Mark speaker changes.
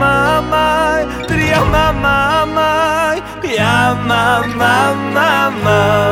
Speaker 1: mamai, tri ya mamai, ya mamai, ya mamai, mamai.